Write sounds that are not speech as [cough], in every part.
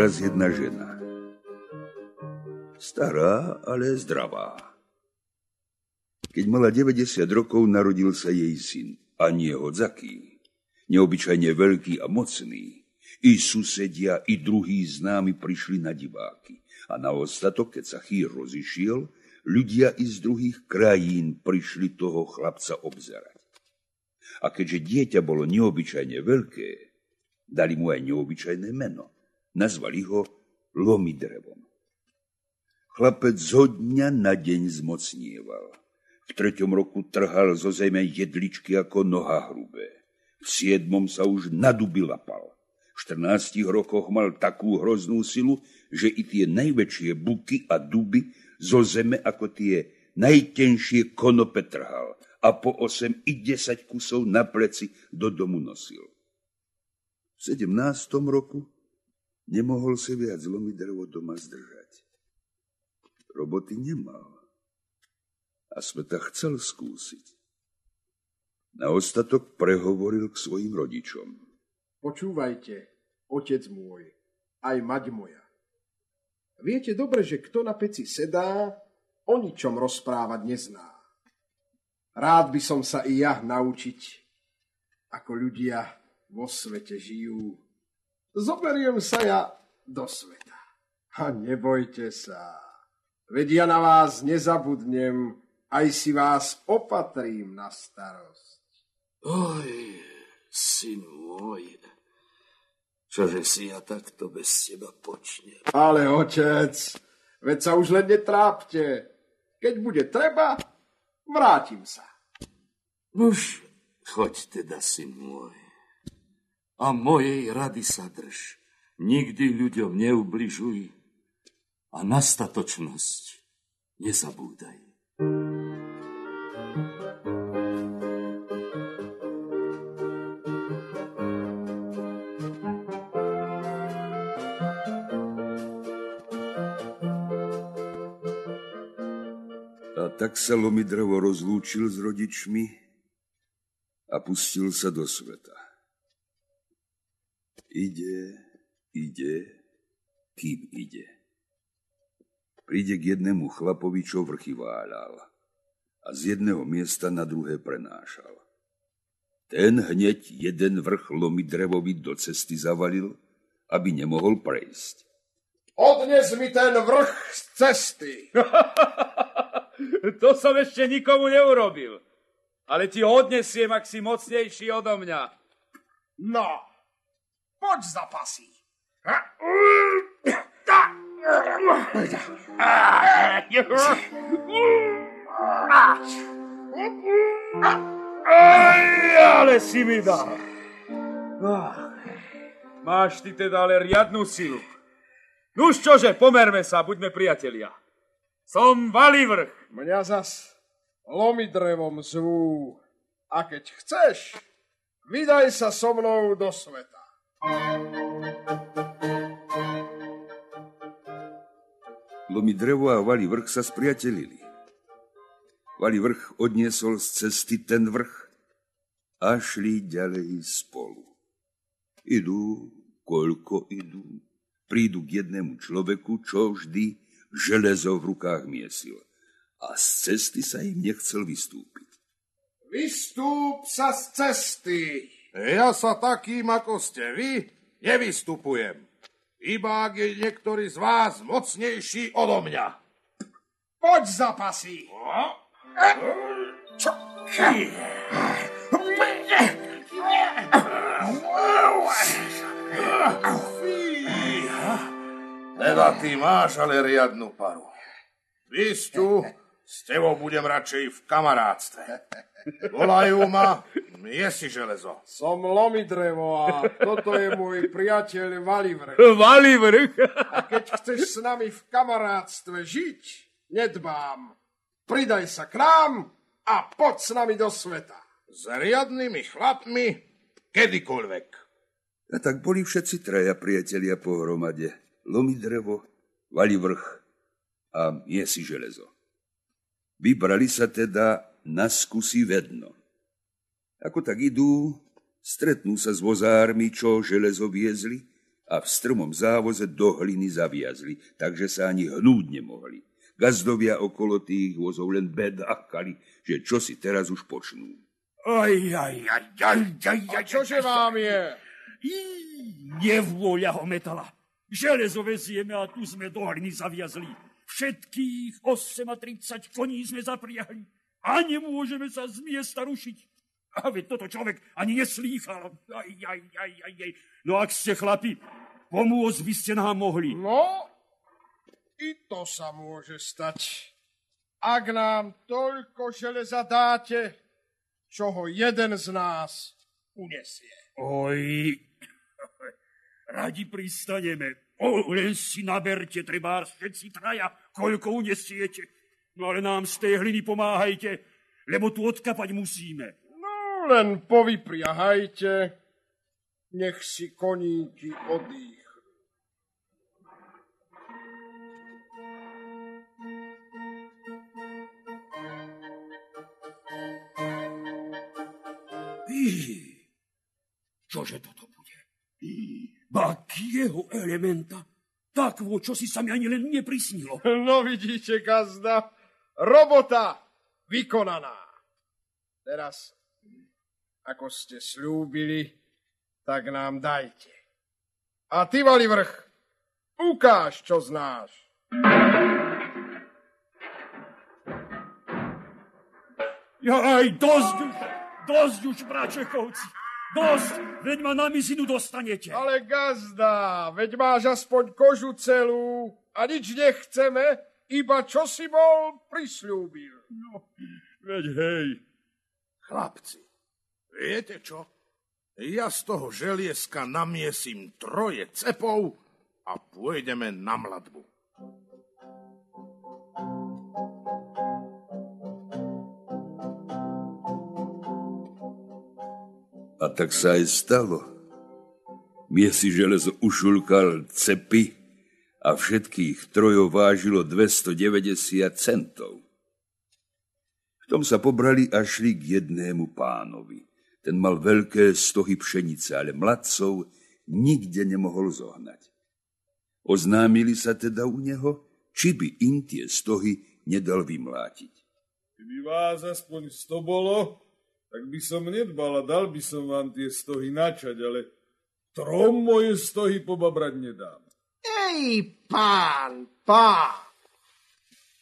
raz jedna žena. Stará, ale zdravá. Keď mala 90 rokov, narodil sa jej syn. A nie hodzaký. Neobyčajne veľký a mocný. I susedia, i druhí známi prišli na diváky. A na ostatok, keď sa chýr rozišiel, ľudia i z druhých krajín prišli toho chlapca obzerať. A keďže dieťa bolo neobyčajne veľké, dali mu aj neobyčajné meno. Nazvali ho Lomidrevom. Chlapec zo dňa na deň zmocnieval. V treťom roku trhal zo zeme jedličky ako noha hrubé. V siedmom sa už na duby lapal. V 14 rokoch mal takú hroznú silu, že i tie najväčšie buky a duby zo zeme ako tie najtenšie konope trhal a po osem i desať kusov na pleci do domu nosil. V sedemnástom roku nemohol si viac zlomiť drevo doma zdržať. Roboty nemal a sveta chcel skúsiť. Na ostatok prehovoril k svojim rodičom. Počúvajte, otec môj, aj mať moja. Viete dobre, že kto na peci sedá, o ničom rozprávať nezná. Rád by som sa i ja naučiť, ako ľudia vo svete žijú. Zoberiem sa ja do sveta. A nebojte sa, veď ja na vás nezabudnem, aj si vás opatrím na starosť. Oj, syn môj, čože si ja takto bez teba počnem. Ale otec, veď sa už len netrápte. Keď bude treba, vrátim sa. Už choď teda, syn môj. A mojej rady sa drž. Nikdy ľuďom neubližuj a na statočnosť nezabúdaj. tak sa Lomidrovo rozlúčil s rodičmi a pustil sa do sveta. Ide, ide, kým ide. Príde k jednému chlapovi, čo vrchy váľal a z jedného miesta na druhé prenášal. Ten hneď jeden vrch Lomidrevovi do cesty zavalil, aby nemohol prejsť. Odnes mi ten vrch z cesty. [laughs] To som ešte nikomu neurobil. Ale ti odnesiem, ak si mocnejší odo mňa. No, poď za pasí. ale si mi dal. Máš ty teda ale riadnu silu. Nuž čože, pomerme sa, buďme priatelia. Som Valivrch. Mňa zas lomi drevom zvú. A keď chceš, vydaj sa so mnou do sveta. Lomi drevo a Vali vrch sa spriatelili. Vali vrch odniesol z cesty ten vrch a šli ďalej spolu. Idú, koľko idú, prídu k jednému človeku, čo vždy železo v rukách miesil a z cesty sa im nechcel vystúpiť. Vystúp sa z cesty! Ja sa takým, ako ste vy, nevystupujem. Iba ak je niektorý z vás mocnejší odo mňa. Poď za pasy! Čo? Teda ty máš ale riadnu paru. Vistu, s tebou budem radšej v kamarátstve. Volajú ma, je si železo. Som Lomidrevo a toto je môj priateľ Valivrch. [laughs] Valivrch? A keď chceš s nami v kamarátstve žiť, nedbám. Pridaj sa k nám a poď s nami do sveta. S riadnými chlapmi kedykoľvek. A tak boli všetci traja priatelia pohromade lomi drevo, vali vrch a je si železo. Vybrali sa teda na skúsi vedno. Ako tak idú, stretnú sa s vozármi, čo železo viezli a v strmom závoze do hliny zaviazli, takže sa ani hnúť nemohli. Gazdovia okolo tých vozov len bedakali, že čo si teraz už počnú. Aj, aj, aj, aj, aj, A čože vám je? I, nevôľa ho metala. Železo vezieme a tu sme do hliny zaviazli. Všetkých 38 koní sme zapriahli a nemôžeme sa z miesta rušiť. A veď toto človek ani neslýchal. Aj, aj, aj, aj, aj. No ak ste chlapi, pomôcť by ste nám mohli. No, i to sa môže stať. Ak nám toľko železa dáte, čo ho jeden z nás unesie. Oj, radi pristaneme. O, len si naberte, treba všetci traja, koľko unesiete. No ale nám z tej hliny pomáhajte, lebo tu odkapať musíme. Len povypriahajte, nech si koníky odýchnu. Í, čože toto bude? Í, ba kieho elementa? Takvo, čo si sa mi ani len neprisnilo. No vidíte, gazda, robota vykonaná. Teraz, ako ste slúbili, tak nám dajte. A ty, vrch, ukáž, čo znáš. Ja aj dosť už, dosť už, bračekovci. Dosť, veď ma na mizinu dostanete. Ale gazda, veď máš aspoň kožu celú a nič nechceme, iba čo si bol prisľúbil. No, veď hej. Chlapci, viete čo? Ja z toho želieska namiesím troje cepov a pôjdeme na mladbu. A tak sa aj stalo. Miesi železo ušulkal cepy a všetkých trojov vážilo 290 centov. V tom sa pobrali a šli k jednému pánovi. Ten mal veľké stohy pšenice, ale mladcov nikde nemohol zohnať. Oznámili sa teda u neho, či by im tie stohy nedal vymlátiť. Keby vás aspoň sto bolo, tak by som nedbal a dal by som vám tie stohy načať, ale trom moje stohy pobabrať nedám. Ej, pán, pán,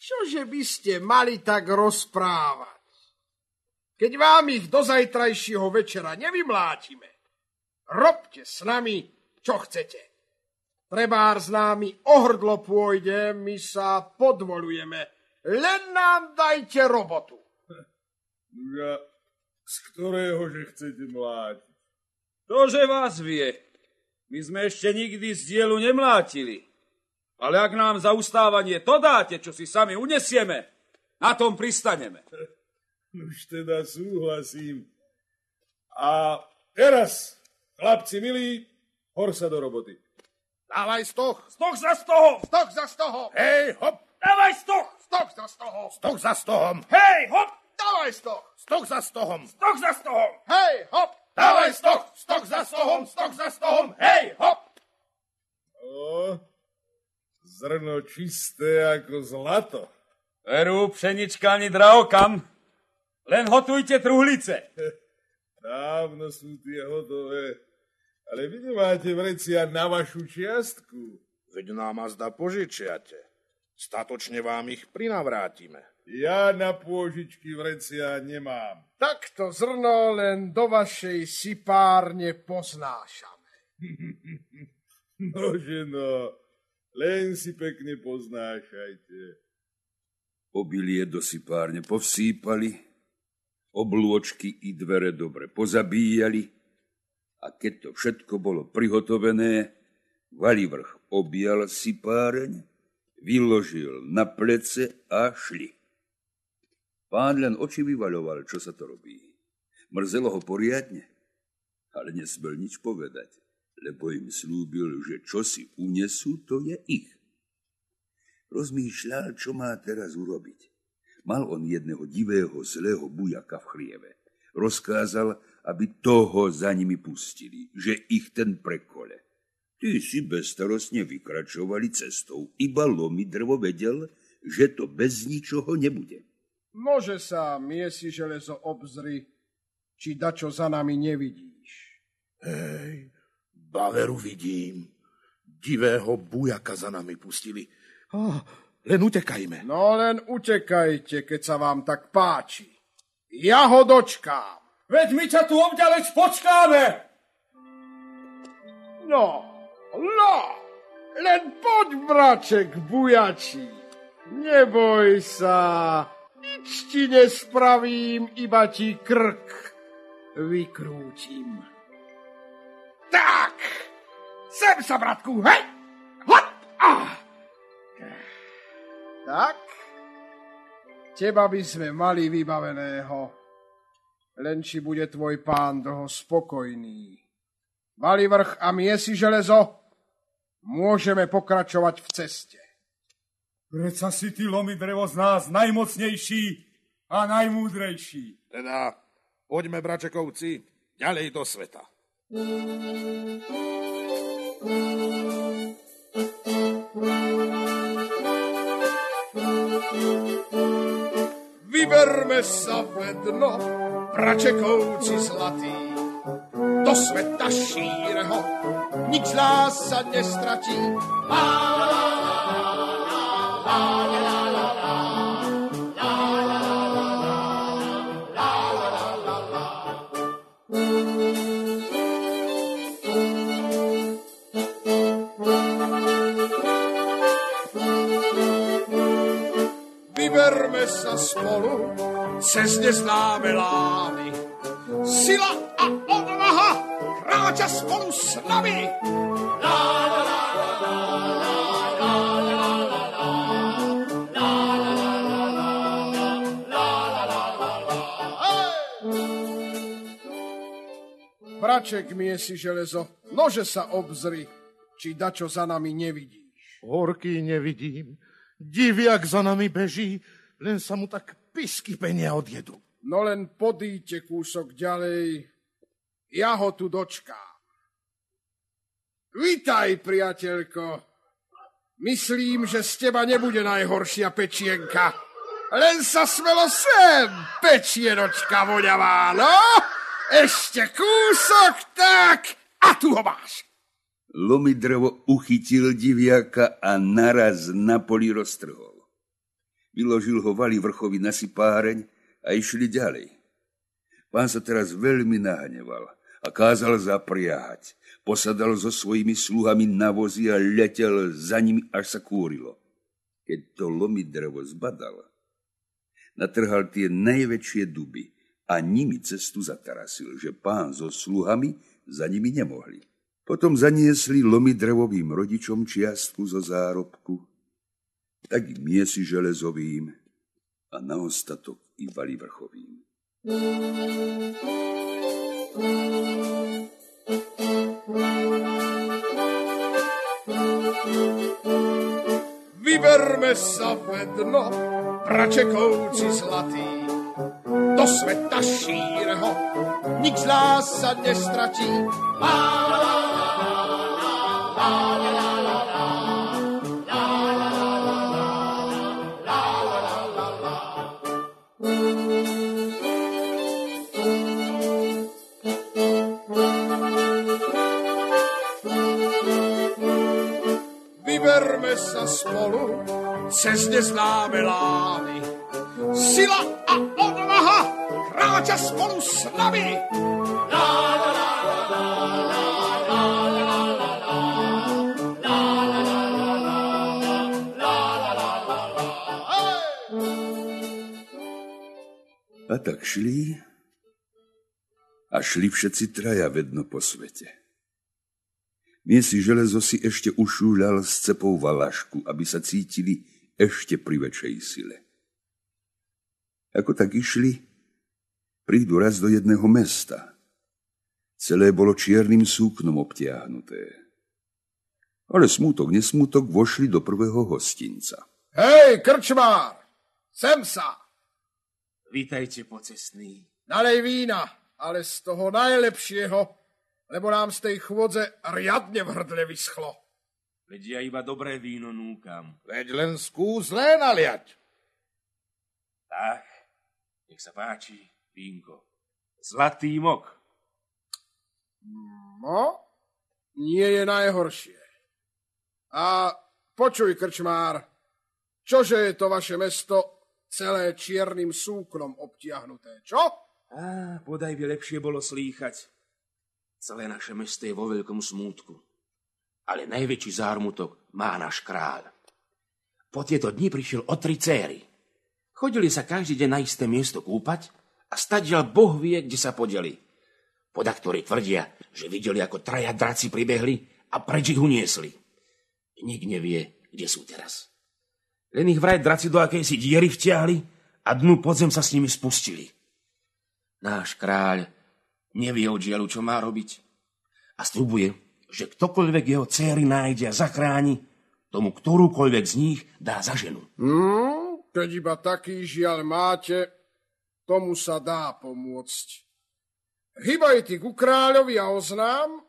čože by ste mali tak rozprávať? Keď vám ich do zajtrajšieho večera nevymlátime, robte s nami, čo chcete. Trebár s námi ohrdlo pôjde, my sa podvolujeme. Len nám dajte robotu. Ja, z ktorého že chcete mlátiť? To, že vás vie. My sme ešte nikdy z dielu nemlátili. Ale ak nám za ustávanie to dáte, čo si sami unesieme, na tom pristaneme. [laughs] Už teda súhlasím. A teraz, chlapci milí, hor sa do roboty. Dávaj stoch, Stoch za stohom! Stok za stoho! hej, hop, Dávaj stoch! Stok za stoho! stoch za stohom, Hej, hop! Dávaj stok! stoch za stohom, Stoch za stohom! Hej, hop! dávaj stoch, stoch za stohom, stoch za stohom, hej, hop. O, zrno čisté ako zlato. Veru, pšenička ani drahokam. Len hotujte truhlice. Dávno sú tie hotové. Ale vy nemáte vrecia na vašu čiastku. Veď nám azda požičiate. Statočne vám ich prinavrátime. Ja na pôžičky vrecia nemám. Takto zrno len do vašej sipárne poznášame. Nože [laughs] no, len si pekne poznášajte. Obilie do sypárne povsýpali, oblôčky i dvere dobre pozabíjali a keď to všetko bolo prihotovené, Valivrch objal sypáreň, vyložil na plece a šli. Pán len oči vyvaľoval, čo sa to robí. Mrzelo ho poriadne, ale nesmel nič povedať, lebo im slúbil, že čo si unesú, to je ich. Rozmýšľal, čo má teraz urobiť. Mal on jedného divého, zlého bujaka v chlieve. Rozkázal, aby toho za nimi pustili, že ich ten prekole. Ty si bezstarostne vykračovali cestou. Iba lomi drevo vedel, že to bez ničoho nebude. Nože sa miesi železo obzri, či dačo za nami nevidíš. Hej, baveru vidím. Divého bujaka za nami pustili. Oh, len utekajme. No len utekajte, keď sa vám tak páči. Ja ho dočkám. Veď my ťa tu obďaleč počkáme. No, no, len poď, braček bujačí. Neboj sa, nič ti nespravím, iba ti krk vykrútim. Tak, sem sa, bratku, hej! Hop! Ah. Tak, teba by sme mali vybaveného, len či bude tvoj pán dlho spokojný. Malý vrch a miesi železo, môžeme pokračovať v ceste. Preca si ty lomi drevo z nás najmocnejší a najmúdrejší. Teda, poďme, bračekovci, ďalej do sveta. Vyberme sa vedno, bračekovci zlatí, do sveta šíreho, nič nás sa nestratí. La, spolu cez neznáme lány. Sila a odvaha kráča spolu s nami. Lá, lá, lá, lá, lá, lá. Braček si železo, nože sa obzri, či dačo za nami nevidíš. Horky nevidím, diviak za nami beží, len sa mu tak pisky penia odjedu. No len podíte kúsok ďalej, ja ho tu dočkám. Vítaj, priateľko. Myslím, že z teba nebude najhoršia pečienka. Len sa smelo sem, pečienočka voňavá, no? Ešte kúsok, tak, a tu ho máš. Lomi drevo uchytil diviaka a naraz na poli roztrhol. Vyložil ho vali vrchovi na sipáreň a išli ďalej. Pán sa teraz veľmi nahneval a kázal zapriahať. Posadal so svojimi sluhami na vozy a letel za nimi, až sa kúrilo. Keď to lomi drevo zbadal, natrhal tie najväčšie duby a nimi cestu zatarasil, že pán so sluhami za nimi nemohli. Potom zaniesli lomy drevovým rodičom čiastku zo zárobku, tak i miesi železovým a na ostatok i vali vrchovým. Vyberme sa vedno, pračekovci zlatí, do sveta šíreho, nič z nás sa nestratí. La, la, la, vyberme sa spolu cez neznáme lány. Sila a odvaha kráča spolu s nami. La, la, la, la, la. A tak šli a šli všetci traja vedno po svete. Miesi železo si ešte ušúľal s cepou valašku, aby sa cítili ešte pri väčšej sile. Ako tak išli, prídu raz do jedného mesta. Celé bolo čiernym súknom obtiahnuté. Ale smutok, nesmutok vošli do prvého hostinca. Hej, krčmár, sem sa. Vítajte, pocestný. Nalej vína, ale z toho najlepšieho, lebo nám z tej chôdze riadne v hrdle vyschlo. Veď ja iba dobré víno núkam. Veď len skús zlé naliať. Tak, nech sa páči, vínko. Zlatý mok. No, nie je najhoršie. A počuj, krčmár, čože je to vaše mesto celé čiernym súknom obtiahnuté, čo? Á, podaj by lepšie bolo slýchať. Celé naše mesto je vo veľkom smútku. Ale najväčší zármutok má náš kráľ. Po tieto dni prišiel o tri céry. Chodili sa každý deň na isté miesto kúpať a stadiaľ Boh vie, kde sa podeli. Podaktori tvrdia, že videli, ako traja draci pribehli a preč ich uniesli. Nik nevie, kde sú teraz. Len ich vraj draci do akejsi diery vtiahli a dnu podzem sa s nimi spustili. Náš kráľ nevie od žialu, čo má robiť. A slubuje, že ktokoľvek jeho céry nájde a zachráni, tomu ktorúkoľvek z nich dá za ženu. Hmm, keď iba taký žiaľ máte, tomu sa dá pomôcť. Hybaj ty ku kráľovi a oznám,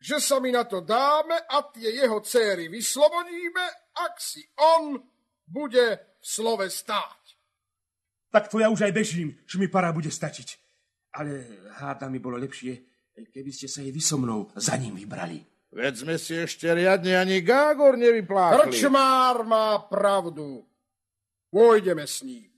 že sa mi na to dáme a tie jeho céry vyslobodíme, ak si on bude v slove stáť. Tak to ja už aj bežím, že mi para bude stačiť. Ale háda mi bolo lepšie, keby ste sa jej vy so mnou za ním vybrali. Veď sme si ešte riadne ani Gágor nevyplákli. Krčmár má pravdu. Pôjdeme s ním.